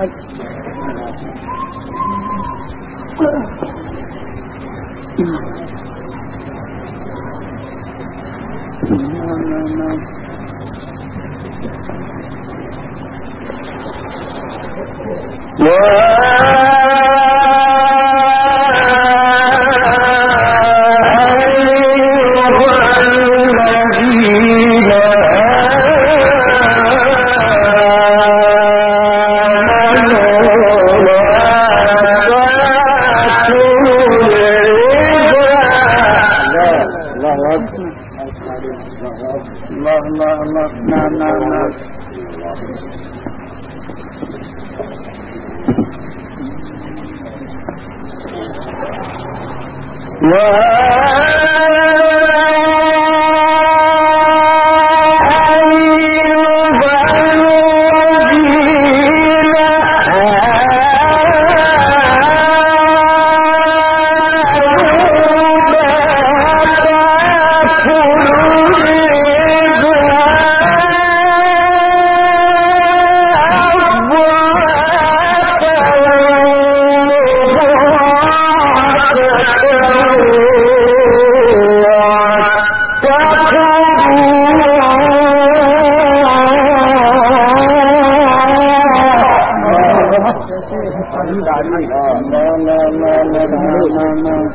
أكبر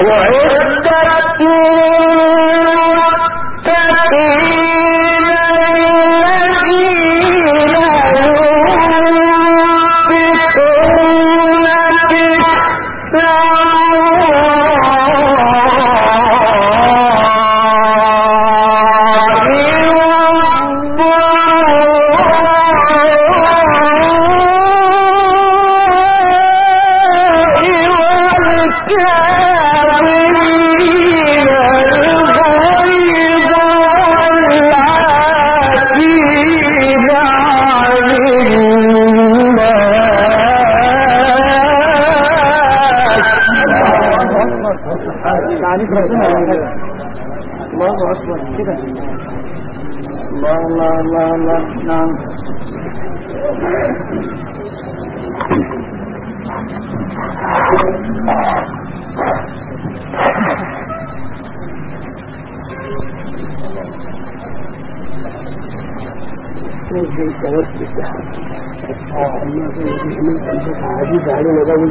وہ ہے۔ درد ٹھیک ہے۔ گاڑی لگا ہوئی۔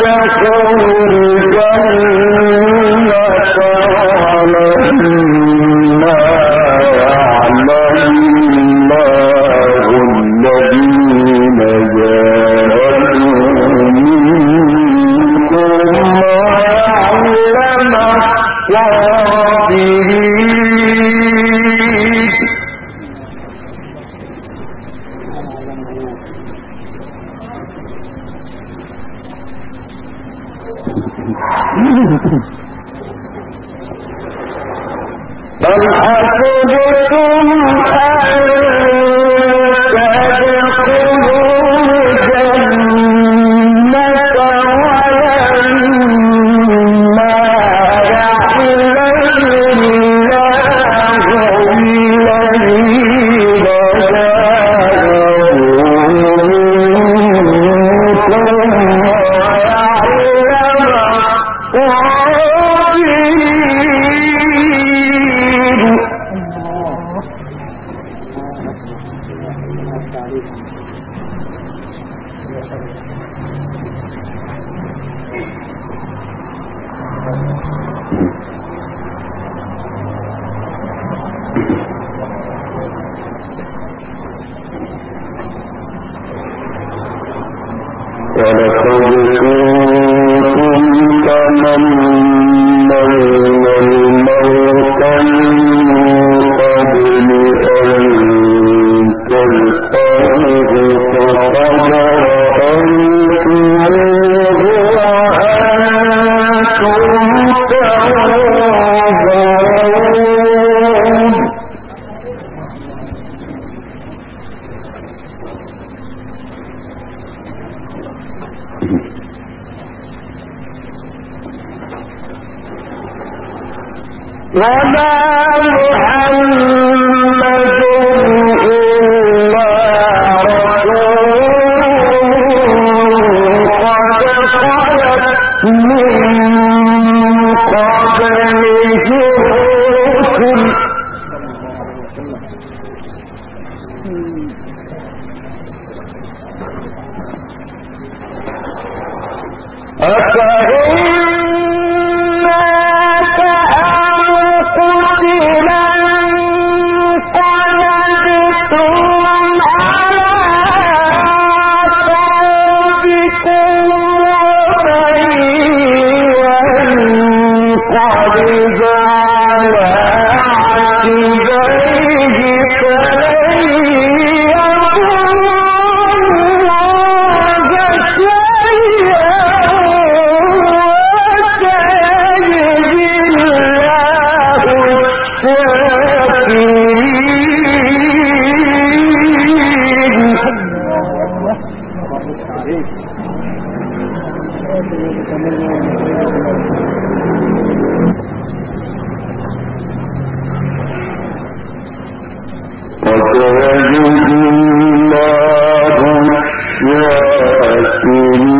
أن وسيجزي اللَّهُ الشاكرين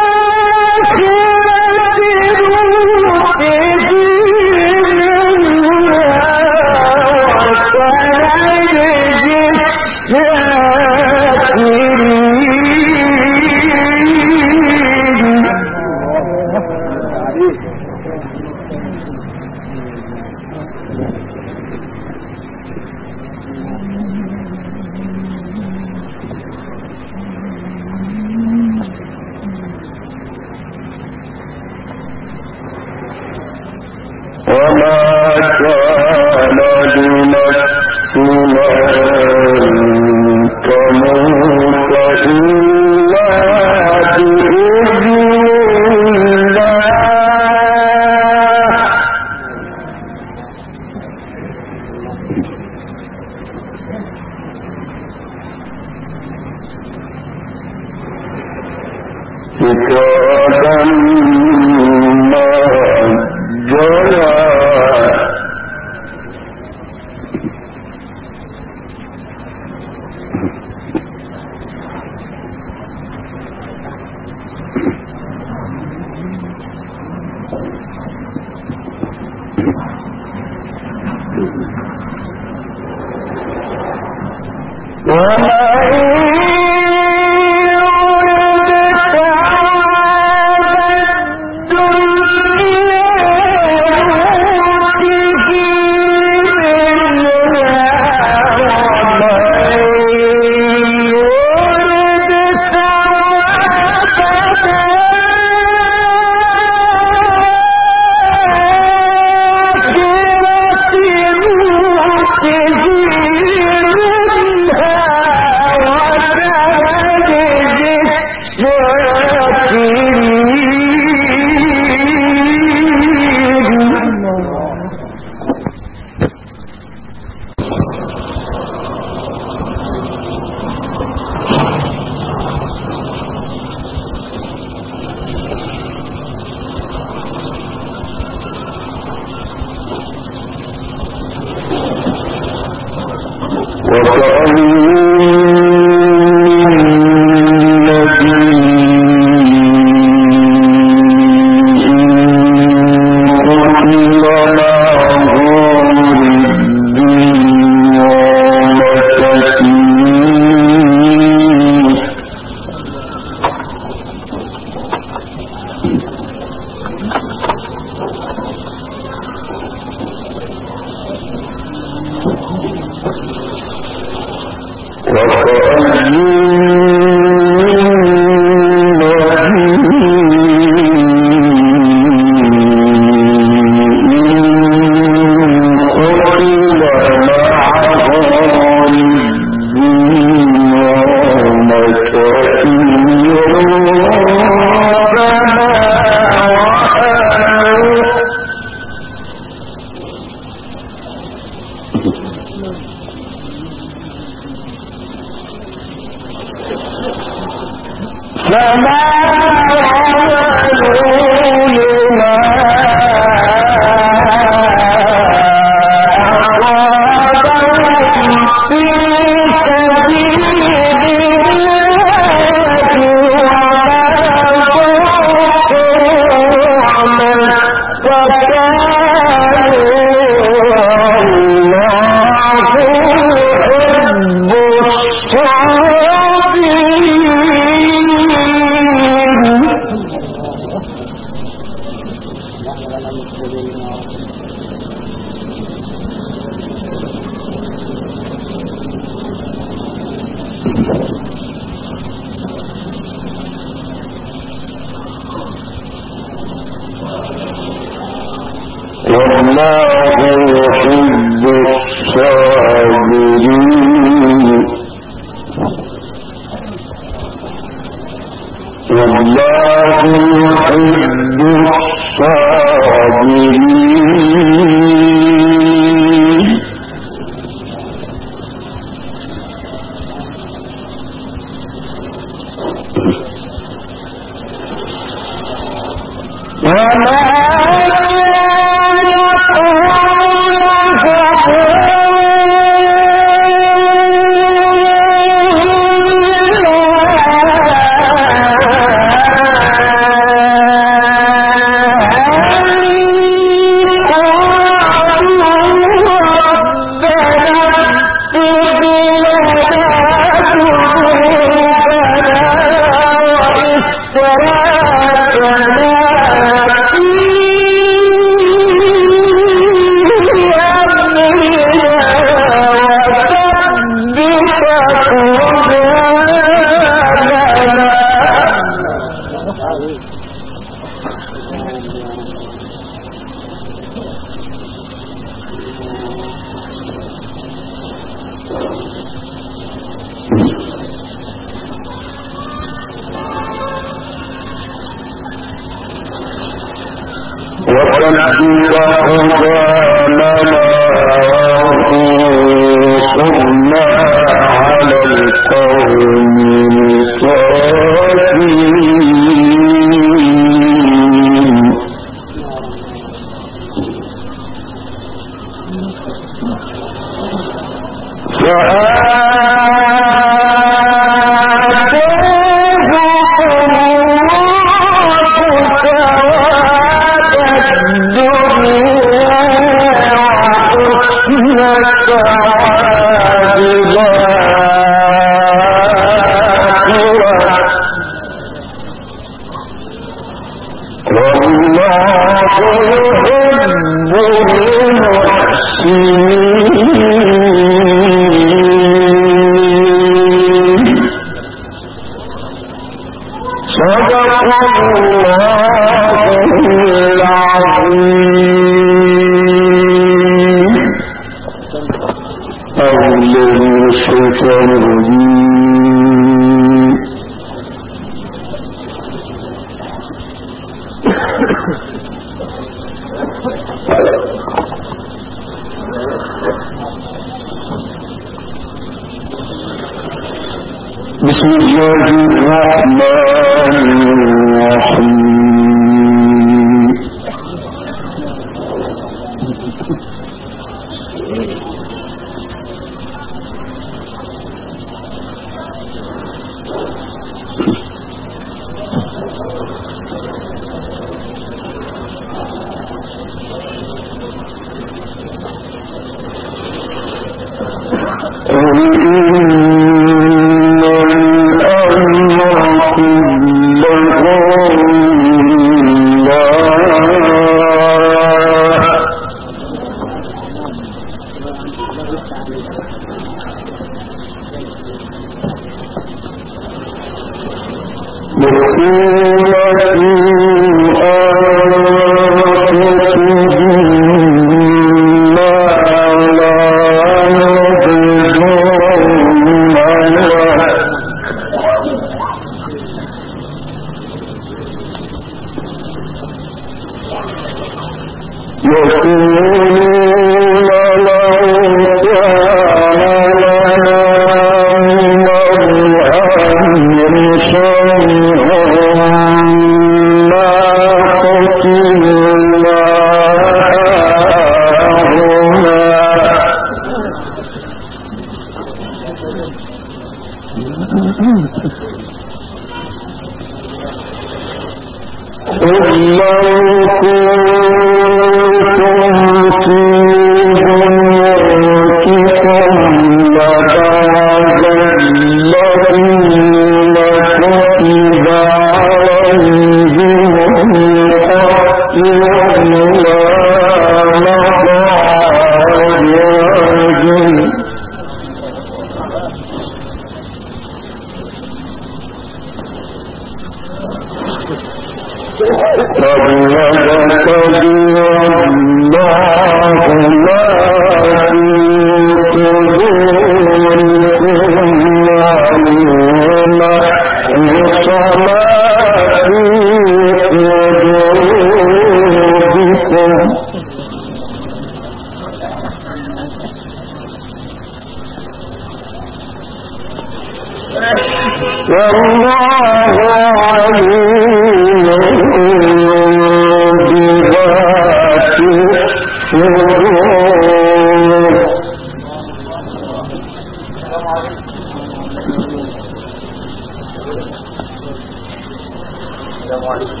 السلام علیکم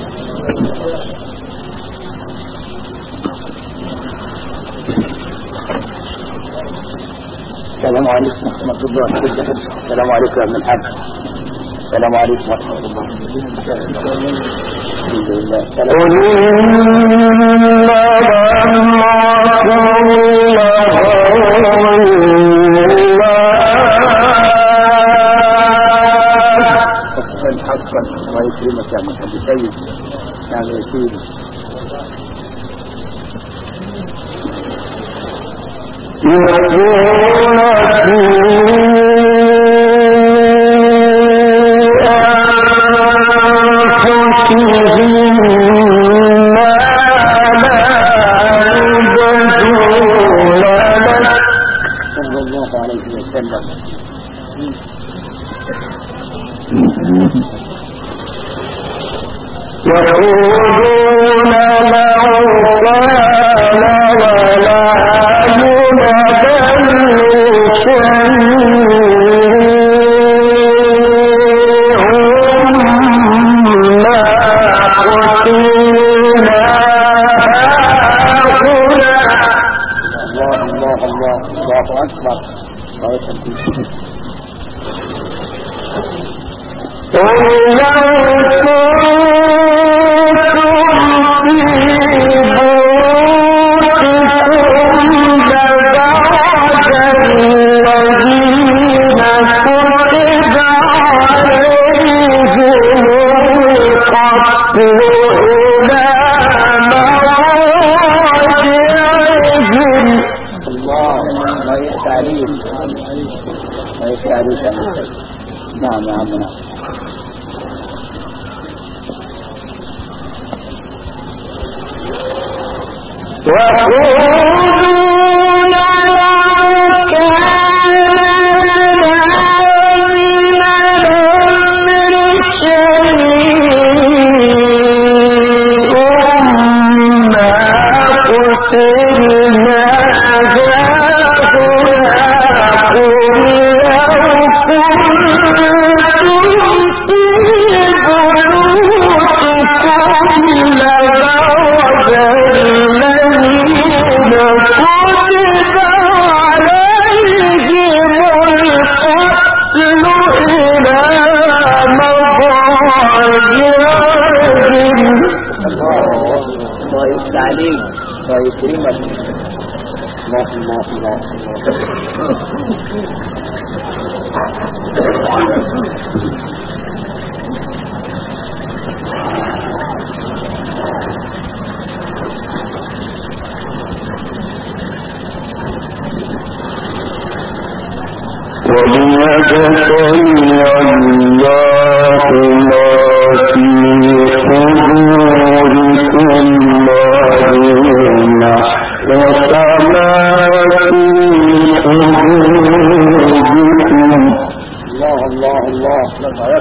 السلام علیکم ورحمۃ اللہ وبرکاتہ السلام علیکم رحمۃ الحق السلام علیکم ورحمۃ اللہ ويتفضل ويكرمك من كل شيء يعني يسير يقول أنفسهم ہو بنا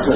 کر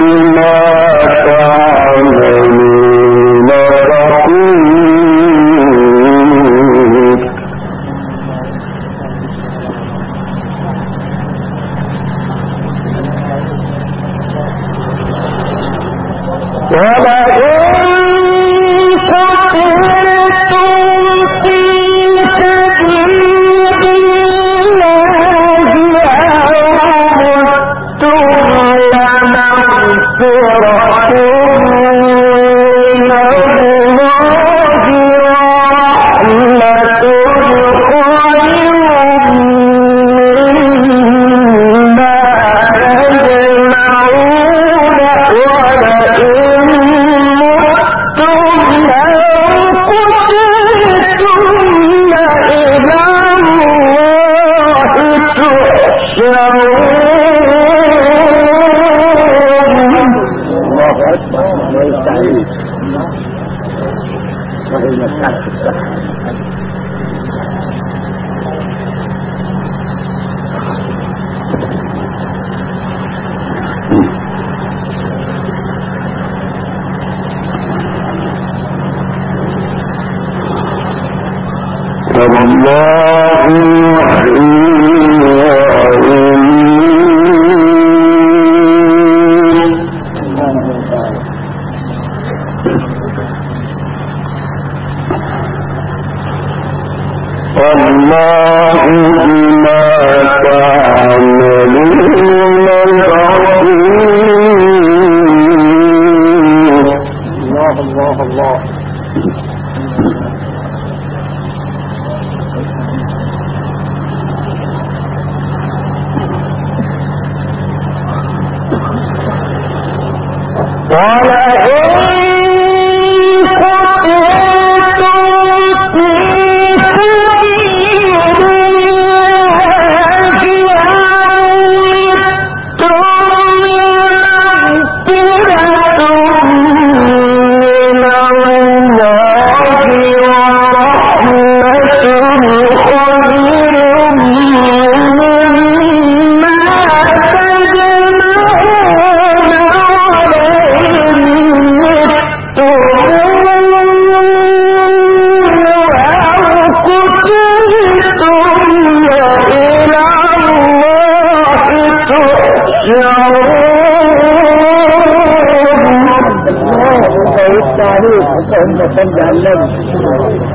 اللهم صل على النبي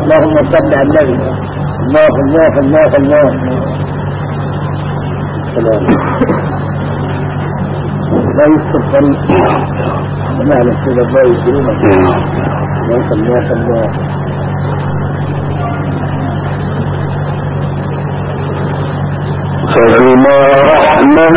اللهم صل على النبي الله الله الله الله سلام لا الله يكرمك الله الله فبما رحمة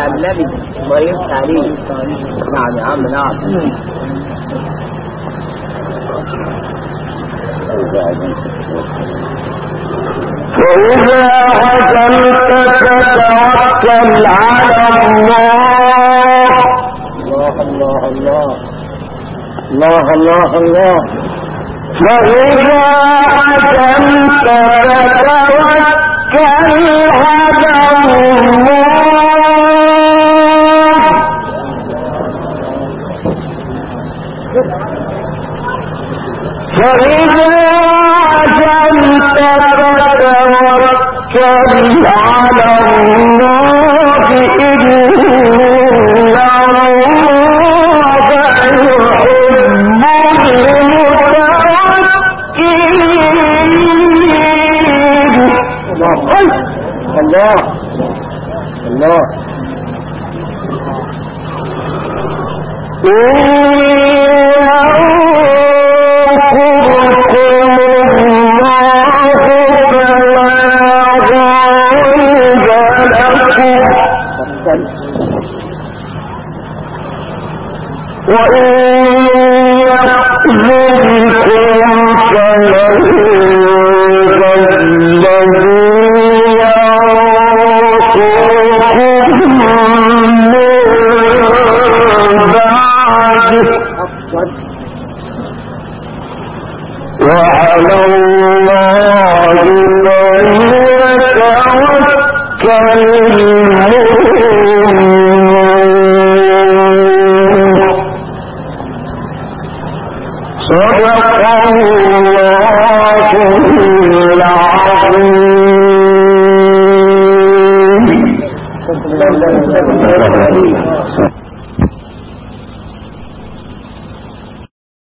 صلى على النبي الله عليه نعم يا عم نعم فإذا عزمت فتوكل على الله الله الله الله الله الله الله فإذا